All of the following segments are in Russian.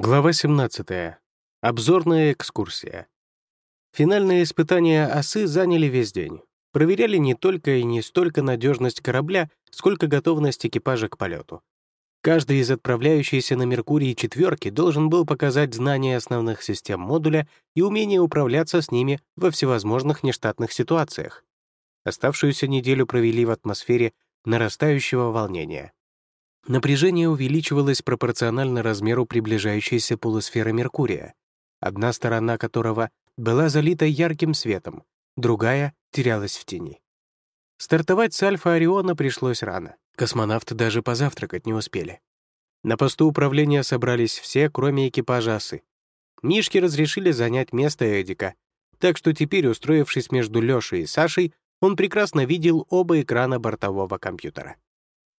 Глава 17. Обзорная экскурсия. Финальные испытания осы заняли весь день. Проверяли не только и не столько надежность корабля, сколько готовность экипажа к полету. Каждый из отправляющейся на Меркурий четверки должен был показать знания основных систем модуля и умение управляться с ними во всевозможных нештатных ситуациях. Оставшуюся неделю провели в атмосфере нарастающего волнения. Напряжение увеличивалось пропорционально размеру приближающейся полусферы Меркурия, одна сторона которого была залита ярким светом, другая терялась в тени. Стартовать с Альфа Ориона пришлось рано. Космонавты даже позавтракать не успели. На посту управления собрались все, кроме экипажа осы. Мишки разрешили занять место Эдика, так что теперь, устроившись между Лешей и Сашей, он прекрасно видел оба экрана бортового компьютера.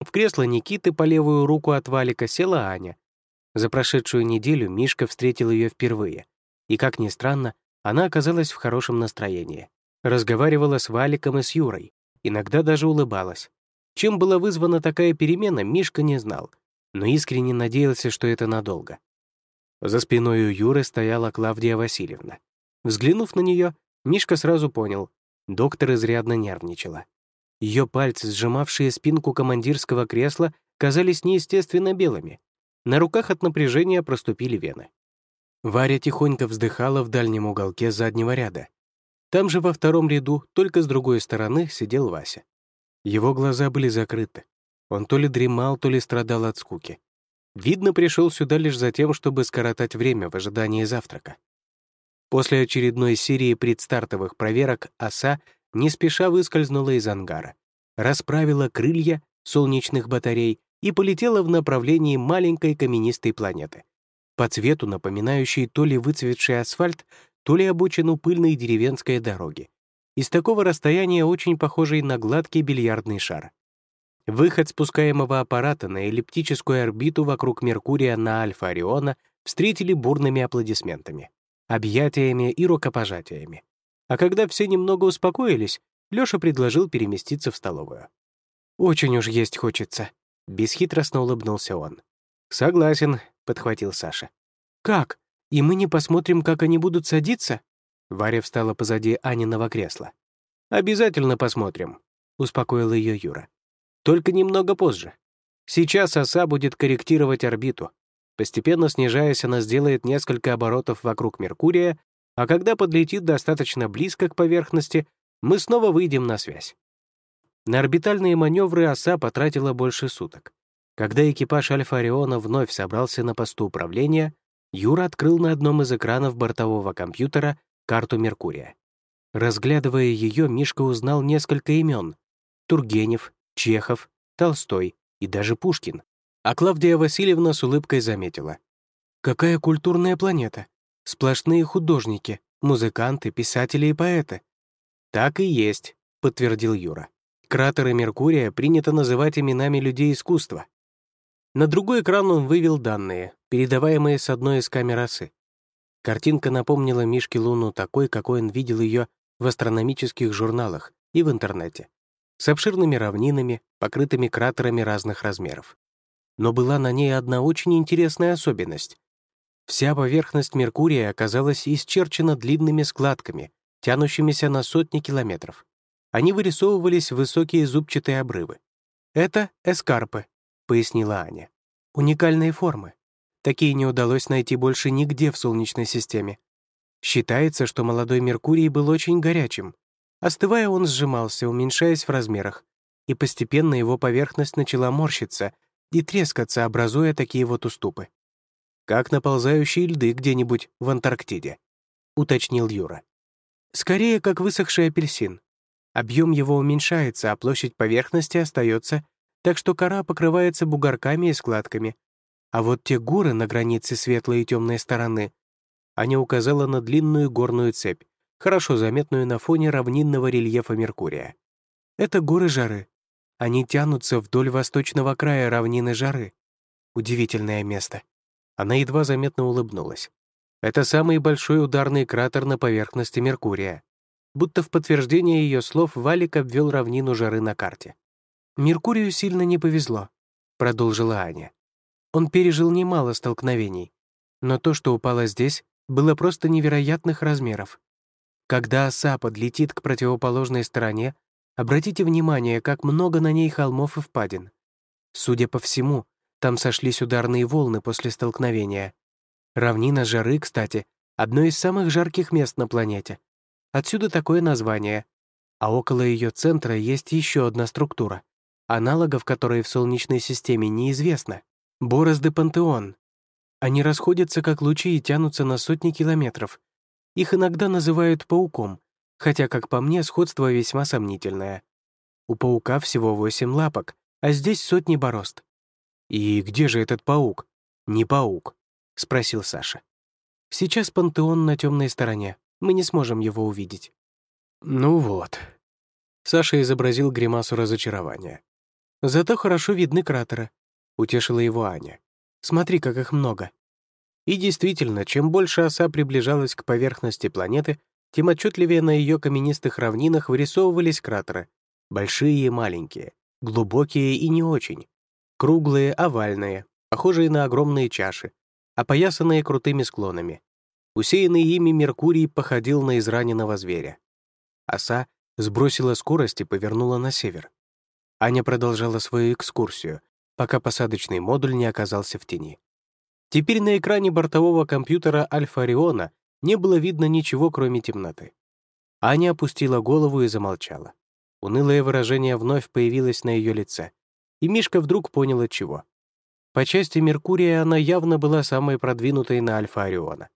В кресло Никиты по левую руку от Валика села Аня. За прошедшую неделю Мишка встретил ее впервые. И, как ни странно, она оказалась в хорошем настроении. Разговаривала с Валиком и с Юрой. Иногда даже улыбалась. Чем была вызвана такая перемена, Мишка не знал, но искренне надеялся, что это надолго. За спиной у Юры стояла Клавдия Васильевна. Взглянув на нее, Мишка сразу понял — доктор изрядно нервничала. Ее пальцы, сжимавшие спинку командирского кресла, казались неестественно белыми. На руках от напряжения проступили вены. Варя тихонько вздыхала в дальнем уголке заднего ряда. Там же во втором ряду, только с другой стороны, сидел Вася. Его глаза были закрыты. Он то ли дремал, то ли страдал от скуки. Видно, пришел сюда лишь за тем, чтобы скоротать время в ожидании завтрака. После очередной серии предстартовых проверок оса не спеша выскользнула из ангара, расправила крылья солнечных батарей и полетела в направлении маленькой каменистой планеты, по цвету напоминающей то ли выцветший асфальт, то ли обочину пыльной деревенской дороги. Из такого расстояния очень похожий на гладкий бильярдный шар. Выход спускаемого аппарата на эллиптическую орбиту вокруг Меркурия на Альфа Ориона встретили бурными аплодисментами, объятиями и рукопожатиями. А когда все немного успокоились, Лёша предложил переместиться в столовую. «Очень уж есть хочется», — бесхитростно улыбнулся он. «Согласен», — подхватил Саша. «Как? И мы не посмотрим, как они будут садиться?» Варя встала позади Аниного кресла. «Обязательно посмотрим», — успокоил ее Юра. «Только немного позже. Сейчас оса будет корректировать орбиту. Постепенно снижаясь, она сделает несколько оборотов вокруг Меркурия а когда подлетит достаточно близко к поверхности, мы снова выйдем на связь. На орбитальные маневры оса потратила больше суток. Когда экипаж Альфа Ориона вновь собрался на посту управления, Юра открыл на одном из экранов бортового компьютера карту Меркурия. Разглядывая ее, Мишка узнал несколько имен — Тургенев, Чехов, Толстой и даже Пушкин. А Клавдия Васильевна с улыбкой заметила. «Какая культурная планета! Сплошные художники, музыканты, писатели и поэты. «Так и есть», — подтвердил Юра. «Кратеры Меркурия принято называть именами людей искусства». На другой экран он вывел данные, передаваемые с одной из камер осы. Картинка напомнила Мишке Луну такой, какой он видел ее в астрономических журналах и в интернете, с обширными равнинами, покрытыми кратерами разных размеров. Но была на ней одна очень интересная особенность. Вся поверхность Меркурия оказалась исчерчена длинными складками, тянущимися на сотни километров. Они вырисовывались в высокие зубчатые обрывы. «Это эскарпы», — пояснила Аня. «Уникальные формы. Такие не удалось найти больше нигде в Солнечной системе. Считается, что молодой Меркурий был очень горячим. Остывая, он сжимался, уменьшаясь в размерах, и постепенно его поверхность начала морщиться и трескаться, образуя такие вот уступы как наползающие льды где-нибудь в Антарктиде», — уточнил Юра. «Скорее, как высохший апельсин. Объем его уменьшается, а площадь поверхности остается, так что кора покрывается бугорками и складками. А вот те горы на границе светлой и темной стороны, Аня указала на длинную горную цепь, хорошо заметную на фоне равнинного рельефа Меркурия. Это горы жары. Они тянутся вдоль восточного края равнины жары. Удивительное место. Она едва заметно улыбнулась. Это самый большой ударный кратер на поверхности Меркурия. Будто в подтверждение ее слов Валик обвел равнину жары на карте. «Меркурию сильно не повезло», — продолжила Аня. Он пережил немало столкновений. но то, что упало здесь, было просто невероятных размеров. Когда оса подлетит к противоположной стороне, обратите внимание, как много на ней холмов и впадин. Судя по всему, там сошлись ударные волны после столкновения. Равнина жары, кстати, одно из самых жарких мест на планете. Отсюда такое название. А около ее центра есть еще одна структура, аналогов которой в Солнечной системе неизвестно. Борозды Пантеон. Они расходятся как лучи и тянутся на сотни километров. Их иногда называют пауком, хотя, как по мне, сходство весьма сомнительное. У паука всего восемь лапок, а здесь сотни борозд. «И где же этот паук?» «Не паук», — спросил Саша. «Сейчас пантеон на темной стороне. Мы не сможем его увидеть». «Ну вот». Саша изобразил гримасу разочарования. «Зато хорошо видны кратеры», — утешила его Аня. «Смотри, как их много». И действительно, чем больше оса приближалась к поверхности планеты, тем отчетливее на ее каменистых равнинах вырисовывались кратеры. Большие и маленькие, глубокие и не очень, Круглые, овальные, похожие на огромные чаши, опоясанные крутыми склонами. Усеянный ими Меркурий походил на израненного зверя. Оса сбросила скорость и повернула на север. Аня продолжала свою экскурсию, пока посадочный модуль не оказался в тени. Теперь на экране бортового компьютера Альфа Ориона не было видно ничего, кроме темноты. Аня опустила голову и замолчала. Унылое выражение вновь появилось на ее лице и Мишка вдруг понял от чего. По части Меркурия она явно была самой продвинутой на Альфа Ориона.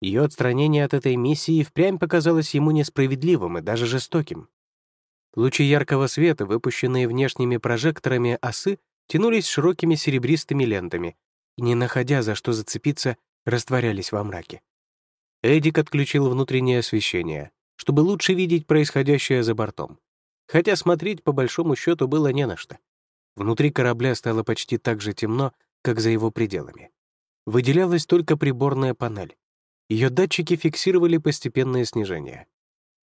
Ее отстранение от этой миссии впрямь показалось ему несправедливым и даже жестоким. Лучи яркого света, выпущенные внешними прожекторами осы, тянулись широкими серебристыми лентами и, не находя за что зацепиться, растворялись во мраке. Эдик отключил внутреннее освещение, чтобы лучше видеть происходящее за бортом. Хотя смотреть, по большому счету, было не на что. Внутри корабля стало почти так же темно, как за его пределами. Выделялась только приборная панель. Ее датчики фиксировали постепенное снижение.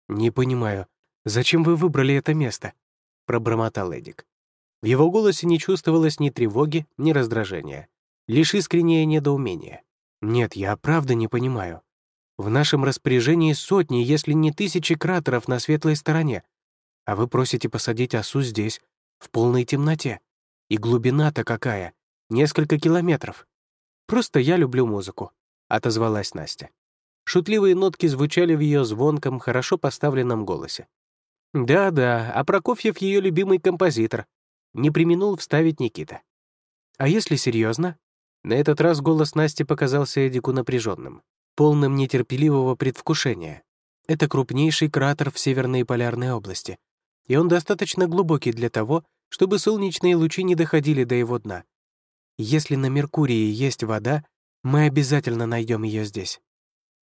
«Не понимаю, зачем вы выбрали это место?» — пробормотал Эдик. В его голосе не чувствовалось ни тревоги, ни раздражения, лишь искреннее недоумение. «Нет, я правда не понимаю. В нашем распоряжении сотни, если не тысячи кратеров на светлой стороне, а вы просите посадить осу здесь, в полной темноте. И глубина-то какая, несколько километров. Просто я люблю музыку», — отозвалась Настя. Шутливые нотки звучали в ее звонком, хорошо поставленном голосе. «Да-да, а Прокофьев — ее любимый композитор», — не применул вставить Никита. «А если серьезно? На этот раз голос Насти показался Эдику напряженным, полным нетерпеливого предвкушения. Это крупнейший кратер в Северной полярной области, и он достаточно глубокий для того, чтобы солнечные лучи не доходили до его дна. Если на Меркурии есть вода, мы обязательно найдем ее здесь.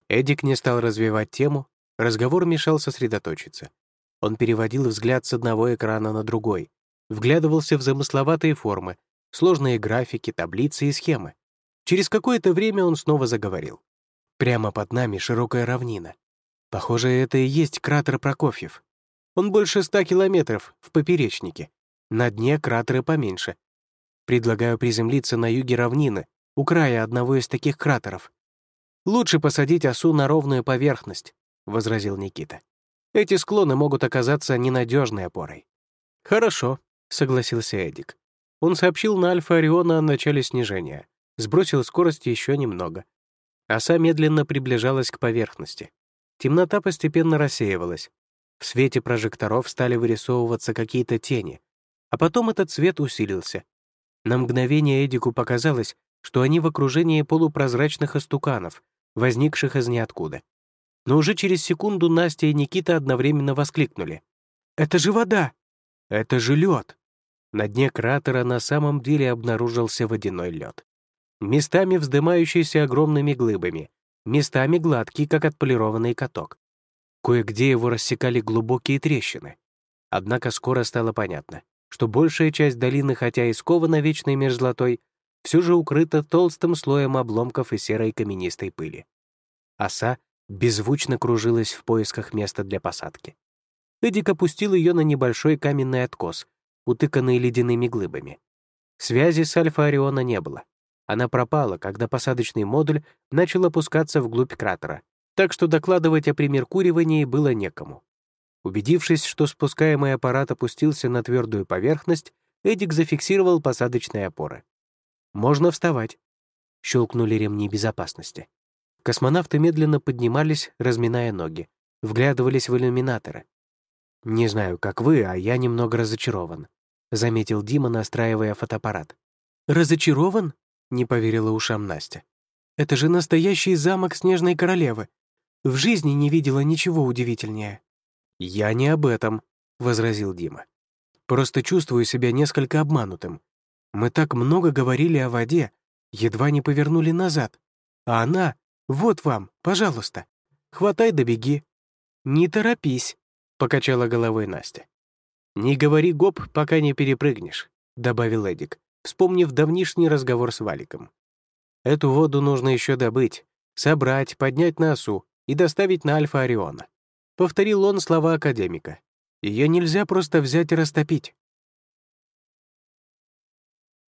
Эдик не стал развивать тему, разговор мешал сосредоточиться. Он переводил взгляд с одного экрана на другой, вглядывался в замысловатые формы, сложные графики, таблицы и схемы. Через какое-то время он снова заговорил. Прямо под нами широкая равнина. Похоже, это и есть кратер Прокофьев. Он больше ста километров в поперечнике. На дне кратеры поменьше. Предлагаю приземлиться на юге равнины, у края одного из таких кратеров. «Лучше посадить осу на ровную поверхность», — возразил Никита. «Эти склоны могут оказаться ненадежной опорой». «Хорошо», — согласился Эдик. Он сообщил на Альфа Ориона о начале снижения, сбросил скорость еще немного. Оса медленно приближалась к поверхности. Темнота постепенно рассеивалась, в свете прожекторов стали вырисовываться какие-то тени, а потом этот свет усилился. На мгновение Эдику показалось, что они в окружении полупрозрачных остуканов, возникших из ниоткуда. Но уже через секунду Настя и Никита одновременно воскликнули. «Это же вода! Это же лед!» На дне кратера на самом деле обнаружился водяной лед. Местами вздымающийся огромными глыбами, местами гладкий, как отполированный каток. Кое-где его рассекали глубокие трещины. Однако скоро стало понятно, что большая часть долины, хотя и скована вечной мерзлотой, все же укрыта толстым слоем обломков и серой каменистой пыли. Оса беззвучно кружилась в поисках места для посадки. Эдик опустил ее на небольшой каменный откос, утыканный ледяными глыбами. Связи с Альфа Ориона не было. Она пропала, когда посадочный модуль начал опускаться вглубь кратера, так что докладывать о примеркуривании было некому. Убедившись, что спускаемый аппарат опустился на твердую поверхность, Эдик зафиксировал посадочные опоры. «Можно вставать», — щелкнули ремни безопасности. Космонавты медленно поднимались, разминая ноги, вглядывались в иллюминаторы. «Не знаю, как вы, а я немного разочарован», — заметил Дима, настраивая фотоаппарат. «Разочарован?» — не поверила ушам Настя. «Это же настоящий замок Снежной Королевы. В жизни не видела ничего удивительнее». «Я не об этом», — возразил Дима. «Просто чувствую себя несколько обманутым. Мы так много говорили о воде, едва не повернули назад. А она, вот вам, пожалуйста, хватай да беги». «Не торопись», — покачала головой Настя. «Не говори гоп, пока не перепрыгнешь», — добавил Эдик, вспомнив давнишний разговор с Валиком. «Эту воду нужно еще добыть, собрать, поднять на осу и доставить на Альфа Ориона. Повторил он слова академика. Ее нельзя просто взять и растопить.